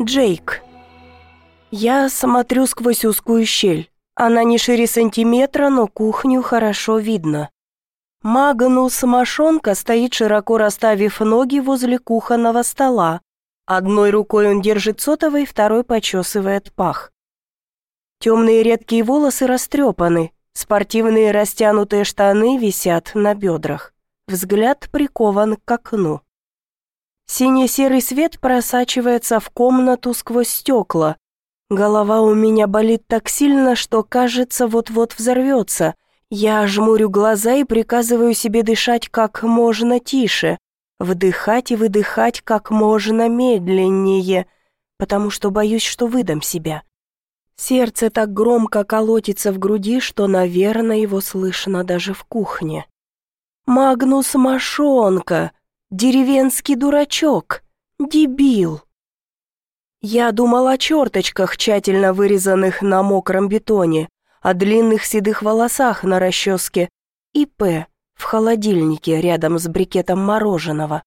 Джейк. Я смотрю сквозь узкую щель. Она не шире сантиметра, но кухню хорошо видно. Магнус Машонка стоит, широко расставив ноги возле кухонного стола. Одной рукой он держит сотовый, второй почесывает пах. Темные редкие волосы растрепаны, спортивные растянутые штаны висят на бедрах. Взгляд прикован к окну. Синий-серый свет просачивается в комнату сквозь стекла. Голова у меня болит так сильно, что, кажется, вот-вот взорвется. Я жмурю глаза и приказываю себе дышать как можно тише, вдыхать и выдыхать как можно медленнее, потому что боюсь, что выдам себя. Сердце так громко колотится в груди, что, наверное, его слышно даже в кухне. «Магнус Машонка!» Деревенский дурачок, дебил. Я думал о черточках, тщательно вырезанных на мокром бетоне, о длинных седых волосах на расческе и П в холодильнике рядом с брикетом мороженого.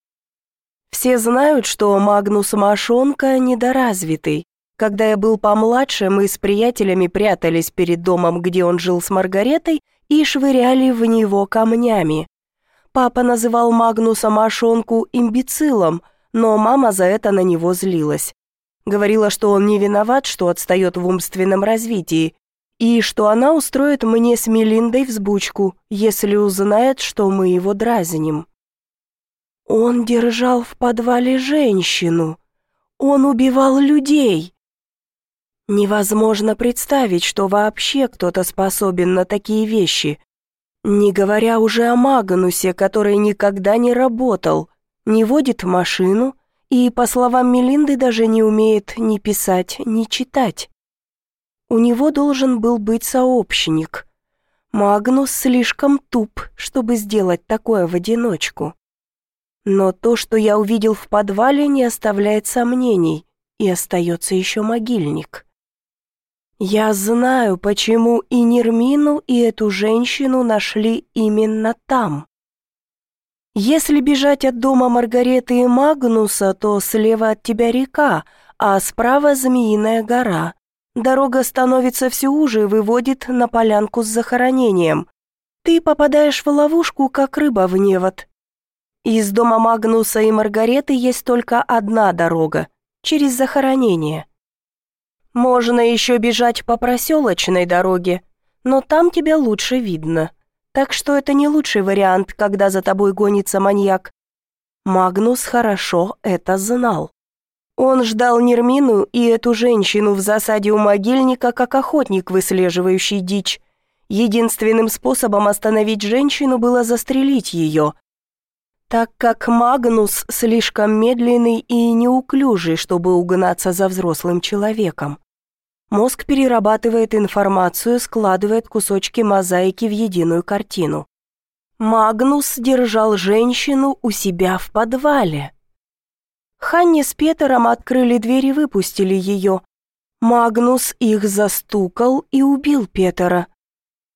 Все знают, что Магнус Машонка недоразвитый. Когда я был помладше, мы с приятелями прятались перед домом, где он жил с Маргаретой, и швыряли в него камнями. Папа называл Магнуса Машонку имбецилом, но мама за это на него злилась. Говорила, что он не виноват, что отстает в умственном развитии, и что она устроит мне с Мелиндой взбучку, если узнает, что мы его дразним. Он держал в подвале женщину. Он убивал людей. Невозможно представить, что вообще кто-то способен на такие вещи. Не говоря уже о Магнусе, который никогда не работал, не водит машину и, по словам Мелинды, даже не умеет ни писать, ни читать. У него должен был быть сообщник. Магнус слишком туп, чтобы сделать такое в одиночку. Но то, что я увидел в подвале, не оставляет сомнений, и остается еще могильник. Я знаю, почему и Нермину, и эту женщину нашли именно там. Если бежать от дома Маргареты и Магнуса, то слева от тебя река, а справа Змеиная гора. Дорога становится все уже и выводит на полянку с захоронением. Ты попадаешь в ловушку, как рыба в невод. Из дома Магнуса и Маргареты есть только одна дорога, через захоронение. Можно еще бежать по проселочной дороге, но там тебя лучше видно. Так что это не лучший вариант, когда за тобой гонится маньяк. Магнус хорошо это знал. Он ждал Нермину и эту женщину в засаде у могильника, как охотник, выслеживающий дичь. Единственным способом остановить женщину было застрелить ее, так как Магнус слишком медленный и неуклюжий, чтобы угнаться за взрослым человеком. Мозг перерабатывает информацию, складывает кусочки мозаики в единую картину. Магнус держал женщину у себя в подвале. Ханни с Петером открыли дверь и выпустили ее. Магнус их застукал и убил Петера.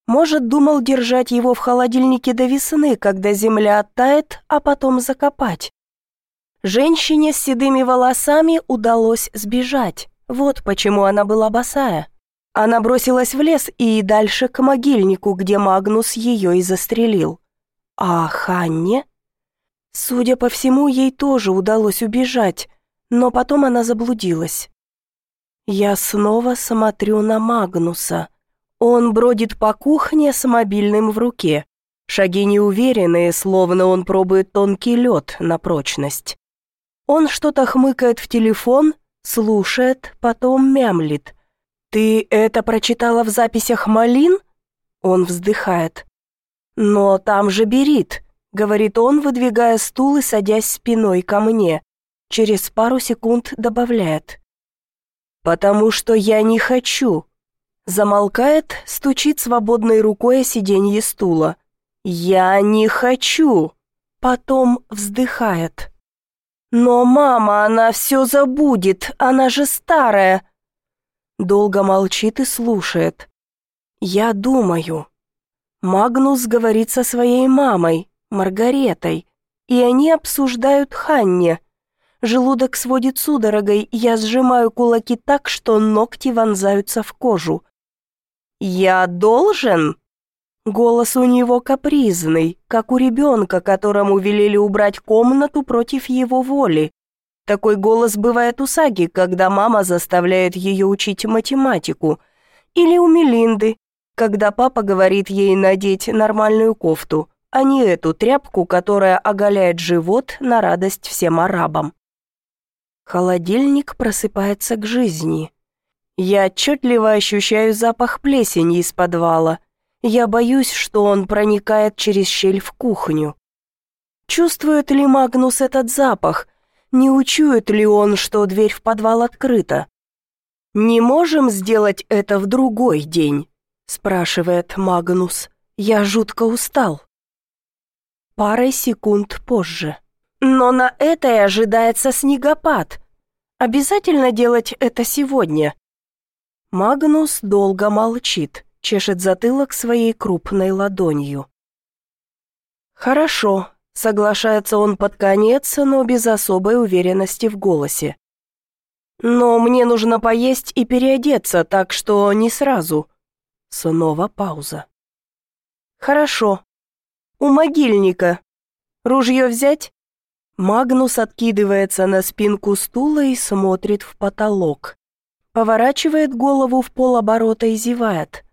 Может, думал держать его в холодильнике до весны, когда земля оттает, а потом закопать. Женщине с седыми волосами удалось сбежать. Вот почему она была босая. Она бросилась в лес и дальше к могильнику, где Магнус ее и застрелил. А Ханне? Судя по всему, ей тоже удалось убежать, но потом она заблудилась. Я снова смотрю на Магнуса. Он бродит по кухне с мобильным в руке. Шаги неуверенные, словно он пробует тонкий лед на прочность. Он что-то хмыкает в телефон, Слушает, потом мямлит. «Ты это прочитала в записях Малин?» Он вздыхает. «Но там же берит», — говорит он, выдвигая стул и садясь спиной ко мне. Через пару секунд добавляет. «Потому что я не хочу». Замолкает, стучит свободной рукой о сиденье стула. «Я не хочу». Потом вздыхает. «Но мама, она все забудет, она же старая!» Долго молчит и слушает. «Я думаю». Магнус говорит со своей мамой, Маргаретой, и они обсуждают Ханне. Желудок сводит судорогой, я сжимаю кулаки так, что ногти вонзаются в кожу. «Я должен?» Голос у него капризный, как у ребенка, которому велели убрать комнату против его воли. Такой голос бывает у Саги, когда мама заставляет ее учить математику. Или у Мелинды, когда папа говорит ей надеть нормальную кофту, а не эту тряпку, которая оголяет живот на радость всем арабам. Холодильник просыпается к жизни. Я отчетливо ощущаю запах плесени из подвала. Я боюсь, что он проникает через щель в кухню. Чувствует ли Магнус этот запах? Не учует ли он, что дверь в подвал открыта? «Не можем сделать это в другой день?» спрашивает Магнус. «Я жутко устал». Парой секунд позже. Но на это и ожидается снегопад. Обязательно делать это сегодня. Магнус долго молчит, чешет затылок своей крупной ладонью. «Хорошо», — соглашается он под конец, но без особой уверенности в голосе. «Но мне нужно поесть и переодеться, так что не сразу». Снова пауза. «Хорошо. У могильника. Ружье взять?» Магнус откидывается на спинку стула и смотрит в потолок. Поворачивает голову в полоборота и зевает.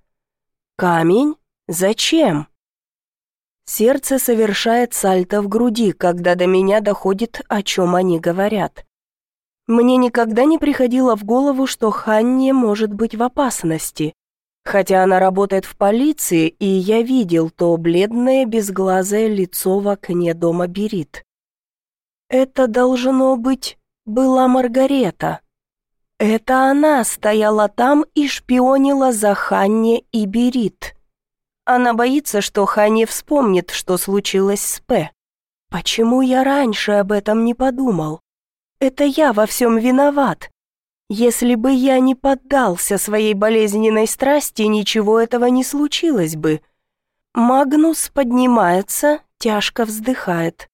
«Камень? Зачем?» Сердце совершает сальто в груди, когда до меня доходит, о чем они говорят. Мне никогда не приходило в голову, что Ханне может быть в опасности. Хотя она работает в полиции, и я видел то бледное безглазое лицо в окне дома Берит. Это, должно быть, была Маргарета. Это она стояла там и шпионила за Ханне и Берит. Она боится, что Ханне вспомнит, что случилось с П. Почему я раньше об этом не подумал? Это я во всем виноват. Если бы я не поддался своей болезненной страсти, ничего этого не случилось бы. Магнус поднимается, тяжко вздыхает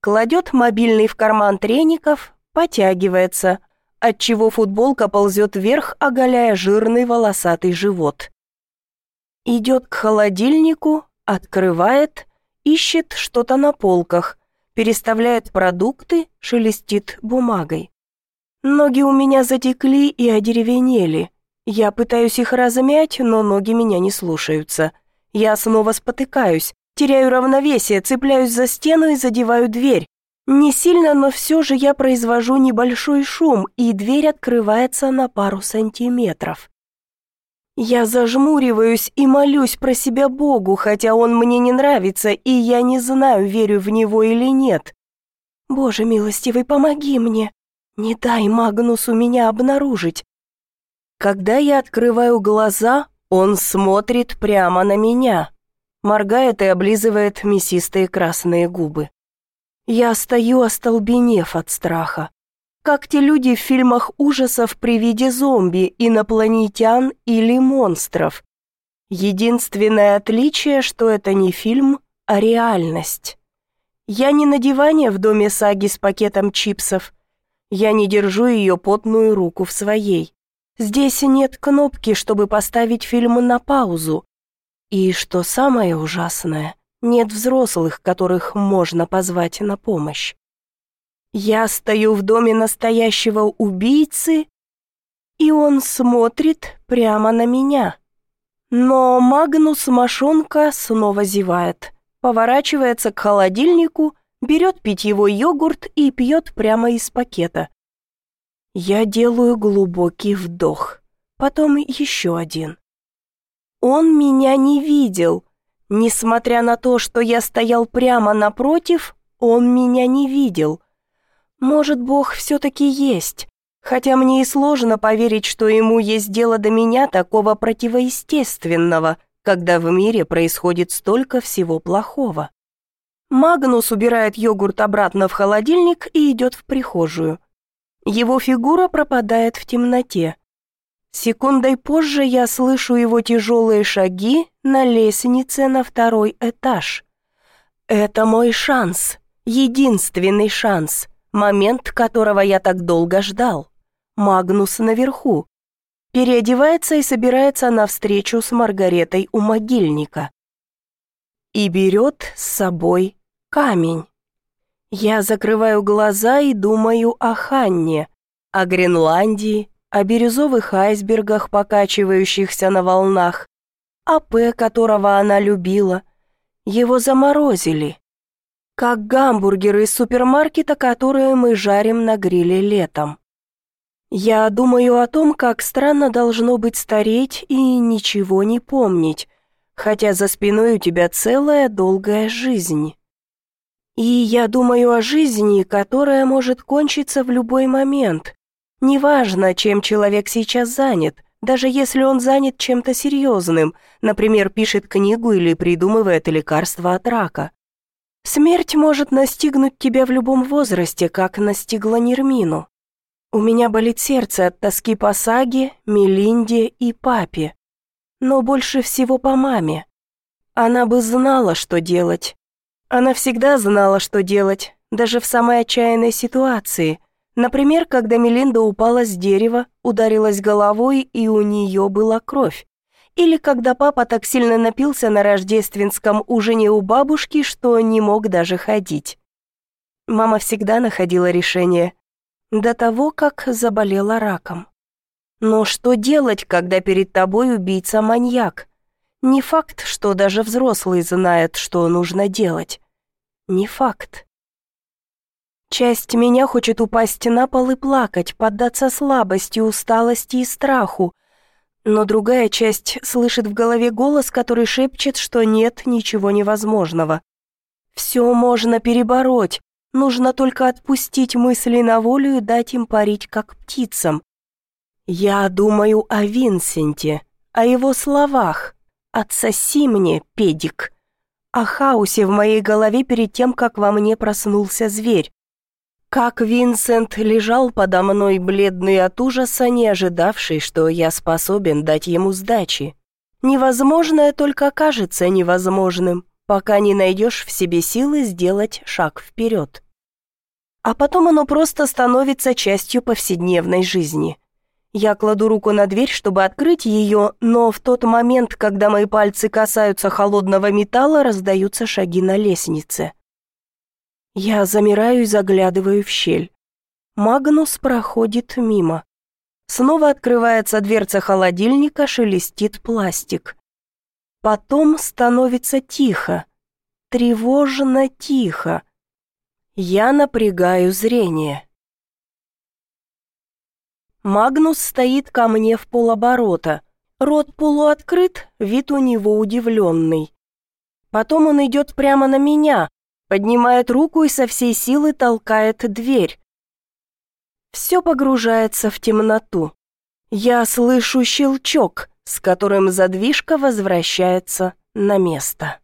кладет мобильный в карман треников, потягивается, отчего футболка ползет вверх, оголяя жирный волосатый живот. Идет к холодильнику, открывает, ищет что-то на полках, переставляет продукты, шелестит бумагой. Ноги у меня затекли и одеревенели. Я пытаюсь их размять, но ноги меня не слушаются. Я снова спотыкаюсь, Теряю равновесие, цепляюсь за стену и задеваю дверь. Не сильно, но все же я произвожу небольшой шум, и дверь открывается на пару сантиметров. Я зажмуриваюсь и молюсь про себя Богу, хотя он мне не нравится, и я не знаю, верю в него или нет. Боже милостивый, помоги мне. Не дай Магнусу меня обнаружить. Когда я открываю глаза, он смотрит прямо на меня моргает и облизывает мясистые красные губы. Я стою, остолбенев от страха. Как те люди в фильмах ужасов при виде зомби, инопланетян или монстров. Единственное отличие, что это не фильм, а реальность. Я не на диване в доме Саги с пакетом чипсов. Я не держу ее потную руку в своей. Здесь нет кнопки, чтобы поставить фильм на паузу. И что самое ужасное, нет взрослых, которых можно позвать на помощь. Я стою в доме настоящего убийцы, и он смотрит прямо на меня. Но Магнус Машонка снова зевает, поворачивается к холодильнику, берет питьевой йогурт и пьет прямо из пакета. Я делаю глубокий вдох, потом еще один. Он меня не видел. Несмотря на то, что я стоял прямо напротив, он меня не видел. Может, Бог все-таки есть, хотя мне и сложно поверить, что ему есть дело до меня такого противоестественного, когда в мире происходит столько всего плохого. Магнус убирает йогурт обратно в холодильник и идет в прихожую. Его фигура пропадает в темноте. Секундой позже я слышу его тяжелые шаги на лестнице на второй этаж. Это мой шанс, единственный шанс. Момент, которого я так долго ждал. Магнус наверху. Переодевается и собирается на встречу с Маргаретой у могильника. И берет с собой камень. Я закрываю глаза и думаю о Ханне, о Гренландии, о бирюзовых айсбергах, покачивающихся на волнах, о П, которого она любила. Его заморозили. Как гамбургеры из супермаркета, которые мы жарим на гриле летом. Я думаю о том, как странно должно быть стареть и ничего не помнить, хотя за спиной у тебя целая долгая жизнь. И я думаю о жизни, которая может кончиться в любой момент. Неважно, чем человек сейчас занят, даже если он занят чем-то серьезным, например, пишет книгу или придумывает лекарство от рака. Смерть может настигнуть тебя в любом возрасте, как настигла Нермину. У меня болит сердце от тоски по Саге, Мелинде и папе. Но больше всего по маме. Она бы знала, что делать. Она всегда знала, что делать, даже в самой отчаянной ситуации. Например, когда Мелинда упала с дерева, ударилась головой, и у нее была кровь. Или когда папа так сильно напился на рождественском ужине у бабушки, что не мог даже ходить. Мама всегда находила решение – до того, как заболела раком. Но что делать, когда перед тобой убийца-маньяк? Не факт, что даже взрослый знает, что нужно делать. Не факт. Часть меня хочет упасть на пол и плакать, поддаться слабости, усталости и страху. Но другая часть слышит в голове голос, который шепчет, что нет ничего невозможного. Все можно перебороть, Нужно только отпустить мысли на волю и дать им парить, как птицам. Я думаю о Винсенте, о его словах. «Отсоси мне, педик», о хаосе в моей голове перед тем, как во мне проснулся зверь. Как Винсент лежал подо мной, бледный от ужаса, не ожидавший, что я способен дать ему сдачи. Невозможное только кажется невозможным пока не найдешь в себе силы сделать шаг вперед. А потом оно просто становится частью повседневной жизни. Я кладу руку на дверь, чтобы открыть ее, но в тот момент, когда мои пальцы касаются холодного металла, раздаются шаги на лестнице. Я замираю и заглядываю в щель. Магнус проходит мимо. Снова открывается дверца холодильника, шелестит пластик. Потом становится тихо, тревожно тихо. Я напрягаю зрение. Магнус стоит ко мне в полоборота. Рот полуоткрыт, вид у него удивленный. Потом он идет прямо на меня, поднимает руку и со всей силы толкает дверь. Все погружается в темноту. Я слышу щелчок, с которым задвижка возвращается на место.